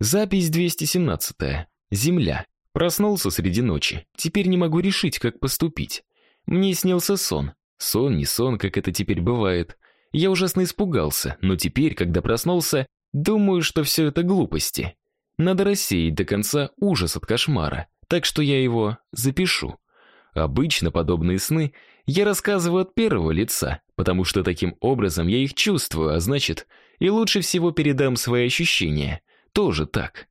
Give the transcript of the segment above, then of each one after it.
Запись 217. Земля. Проснулся среди ночи. Теперь не могу решить, как поступить. Мне снился сон. Сон, не сон, как это теперь бывает. Я ужасно испугался, но теперь, когда проснулся, думаю, что все это глупости. Надо рассеять до конца ужас от кошмара, так что я его запишу. Обычно подобные сны я рассказываю от первого лица, потому что таким образом я их чувствую, а значит, и лучше всего передам свои ощущения. Тоже так.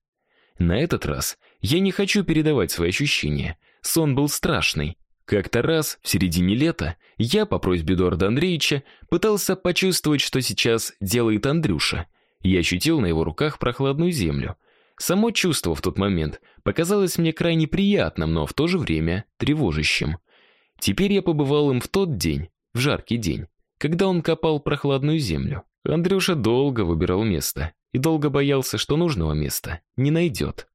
На этот раз я не хочу передавать свои ощущения. Сон был страшный. Как-то раз в середине лета я по просьбе Эдуарда Андреевича пытался почувствовать, что сейчас делает Андрюша. Я ощутил на его руках прохладную землю. Само чувство в тот момент показалось мне крайне приятным, но в то же время тревожащим. Теперь я побывал им в тот день, в жаркий день, когда он копал прохладную землю. Андрюша долго выбирал место и долго боялся, что нужного места не найдет.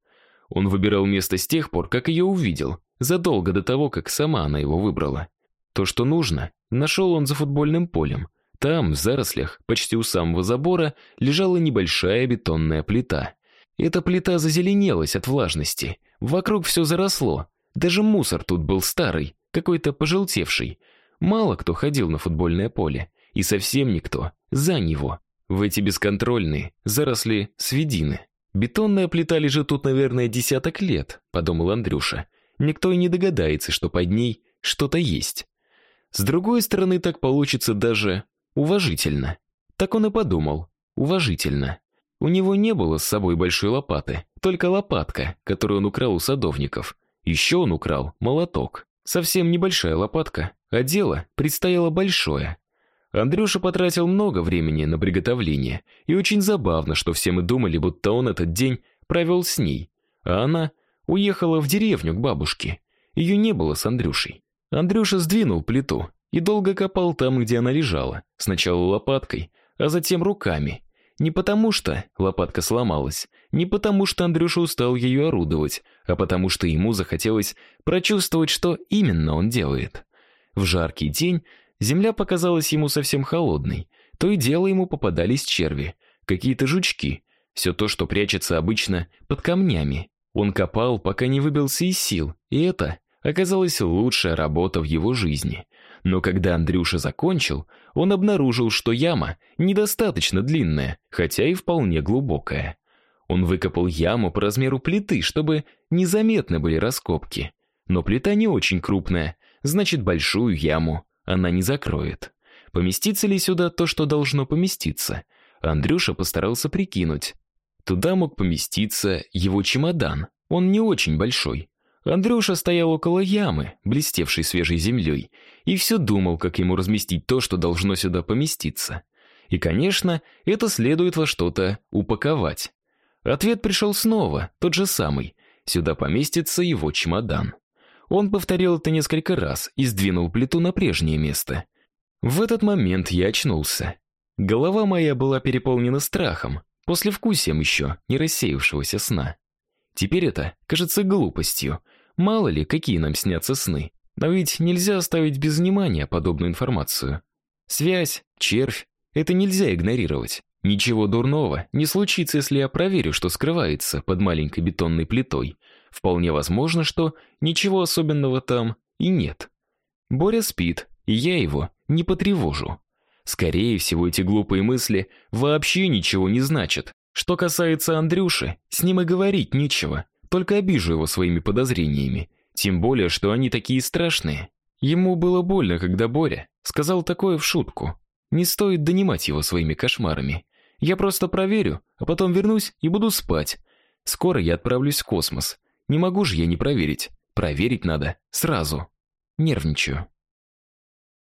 Он выбирал место с тех пор, как ее увидел, задолго до того, как сама она его выбрала. То, что нужно, нашел он за футбольным полем. Там, в зарослях, почти у самого забора, лежала небольшая бетонная плита. Эта плита зазеленелась от влажности. Вокруг все заросло. Даже мусор тут был старый, какой-то пожелтевший. Мало кто ходил на футбольное поле, и совсем никто за него. В эти бесконтрольные заросли свидины. Бетонная плита лежит тут, наверное, десяток лет, подумал Андрюша. Никто и не догадается, что под ней что-то есть. С другой стороны, так получится даже уважительно. Так он и подумал. Уважительно. У него не было с собой большой лопаты, только лопатка, которую он украл у садовников. Еще он украл молоток. Совсем небольшая лопатка, а дело предстояло большое. Андрюша потратил много времени на приготовление, и очень забавно, что все мы думали, будто он этот день провел с ней, а она уехала в деревню к бабушке. Ее не было с Андрюшей. Андрюша сдвинул плиту и долго копал там, где она лежала, сначала лопаткой, а затем руками. Не потому что лопатка сломалась, не потому что Андрюша устал ее орудовать, а потому что ему захотелось прочувствовать, что именно он делает. В жаркий день земля показалась ему совсем холодной. То и дело ему попадались черви, какие-то жучки, все то, что прячется обычно под камнями. Он копал, пока не выбился из сил, и это оказалась лучшая работа в его жизни. Но когда Андрюша закончил, он обнаружил, что яма недостаточно длинная, хотя и вполне глубокая. Он выкопал яму по размеру плиты, чтобы незаметны были раскопки. Но плита не очень крупная, значит, большую яму она не закроет. Поместится ли сюда то, что должно поместиться? Андрюша постарался прикинуть. Туда мог поместиться его чемодан. Он не очень большой. Андрюша стоял около ямы, блестевшей свежей землей, и все думал, как ему разместить то, что должно сюда поместиться. И, конечно, это следует во что-то упаковать. Ответ пришел снова, тот же самый. Сюда поместится его чемодан. Он повторил это несколько раз и сдвинул плиту на прежнее место. В этот момент я очнулся. Голова моя была переполнена страхом, после вкусием еще не рассеявшегося сна. Теперь это кажется глупостью. Мало ли, какие нам снятся сны. Но ведь нельзя оставить без внимания подобную информацию. Связь, червь это нельзя игнорировать. Ничего дурного не случится, если я проверю, что скрывается под маленькой бетонной плитой. Вполне возможно, что ничего особенного там и нет. Боря спит, и я его не потревожу. Скорее всего, эти глупые мысли вообще ничего не значат. Что касается Андрюши, с ним и говорить нечего, только обижу его своими подозрениями, тем более, что они такие страшные. Ему было больно, когда Боря сказал такое в шутку. Не стоит донимать его своими кошмарами. Я просто проверю, а потом вернусь и буду спать. Скоро я отправлюсь в космос. Не могу же я не проверить. Проверить надо сразу. Нервничаю.